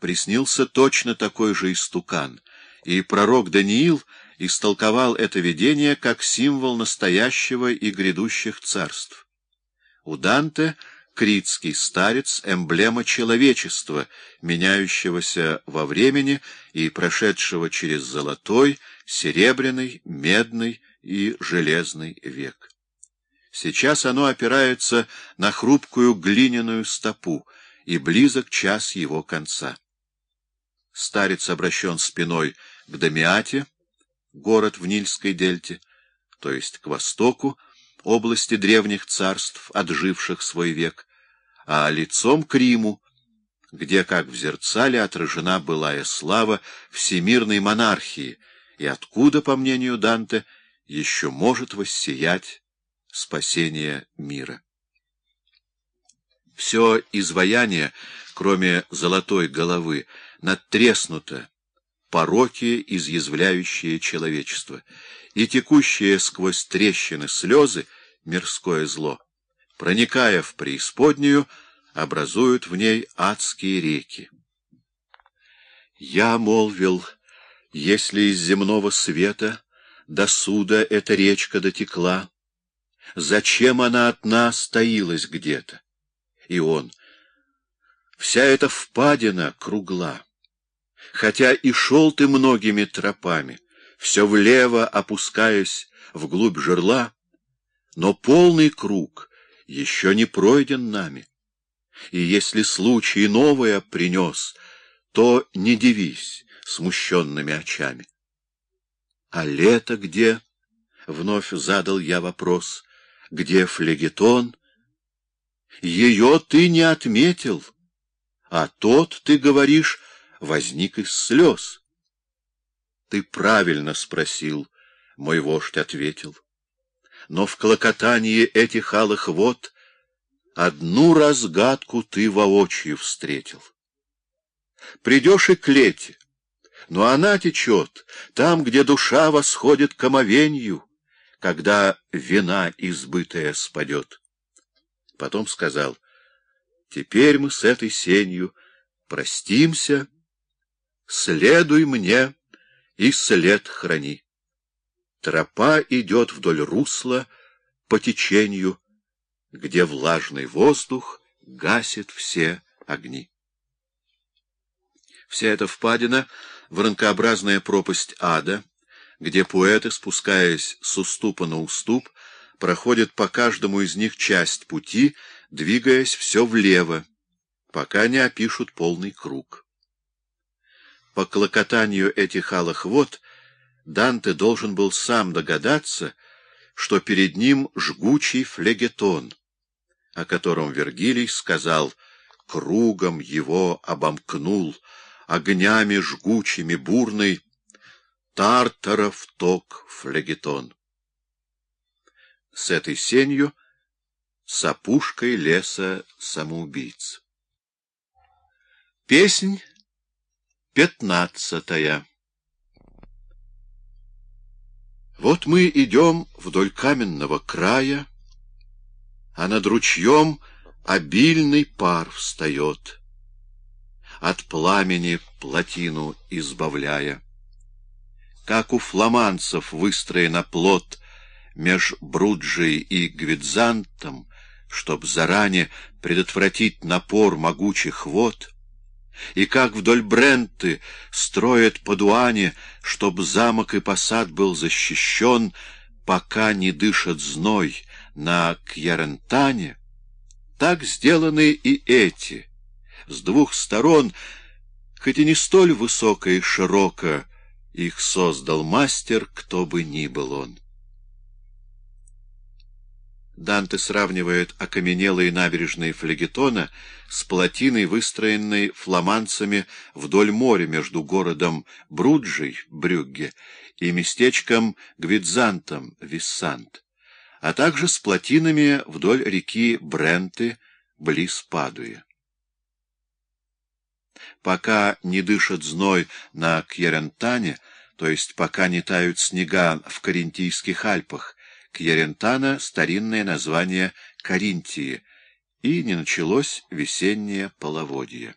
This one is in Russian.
приснился точно такой же истукан, и пророк Даниил истолковал это видение как символ настоящего и грядущих царств. У Данте критский старец — эмблема человечества, меняющегося во времени и прошедшего через золотой, серебряный, медный и железный век. Сейчас оно опирается на хрупкую глиняную стопу, и близок час его конца. Старец обращен спиной к Дамиате, город в Нильской дельте, то есть к востоку, области древних царств, отживших свой век, а лицом к Риму, где, как в зерцале, отражена былая слава всемирной монархии, и откуда, по мнению Данте, еще может воссиять спасение мира. Все изваяние, кроме золотой головы, надтреснуто, пороки, изъязвляющие человечество, и текущие сквозь трещины слезы мирское зло, проникая в преисподнюю, образуют в ней адские реки. Я молвил, если из земного света до суда эта речка дотекла, зачем она от нас таилась где-то? И он, вся эта впадина кругла. Хотя и шел ты многими тропами, все влево опускаясь вглубь жерла, но полный круг еще не пройден нами. И если случай новое принес, то не дивись смущенными очами. А лето где? — вновь задал я вопрос. Где флегетон? Ее ты не отметил, а тот, ты говоришь, возник из слез. Ты правильно спросил, мой вождь ответил. Но в клокотании этих алых вод одну разгадку ты воочию встретил. Придешь и к лете, но она течет там, где душа восходит к омовенью, когда вина избытая спадет. Потом сказал, теперь мы с этой сенью простимся, следуй мне и след храни. Тропа идет вдоль русла по течению, где влажный воздух гасит все огни. Вся эта впадина — воронкообразная пропасть ада, где поэты, спускаясь с уступа на уступ, проходят по каждому из них часть пути, двигаясь все влево, пока не опишут полный круг. По клокотанию этих алых вод Данте должен был сам догадаться, что перед ним жгучий флегетон, о котором Вергилий сказал «кругом его обомкнул, огнями жгучими бурный, Тартаров ток флегетон». С этой сенью с опушкой леса самоубийц. Песнь пятнадцатая Вот мы идем вдоль каменного края, А над ручьем обильный пар встает, От пламени плотину избавляя. Как у фламанцев выстроен плот Меж Бруджей и Гвидзантом, Чтоб заранее предотвратить напор могучих вод — и как вдоль Бренты строят по Дуане, чтоб замок и посад был защищен, пока не дышат зной на Кьярентане, так сделаны и эти. С двух сторон, хоть и не столь высоко и широко, их создал мастер, кто бы ни был он. Данте сравнивает окаменелые набережные Флегетона с плотиной, выстроенной фламандцами вдоль моря между городом Бруджей, Брюгге, и местечком Гвидзантом, Виссант, а также с плотинами вдоль реки Бренты, близ Падуи. Пока не дышит зной на Кьерентане, то есть пока не тают снега в Каринтийских Альпах, Кьерентана — старинное название Каринтии, и не началось весеннее половодье.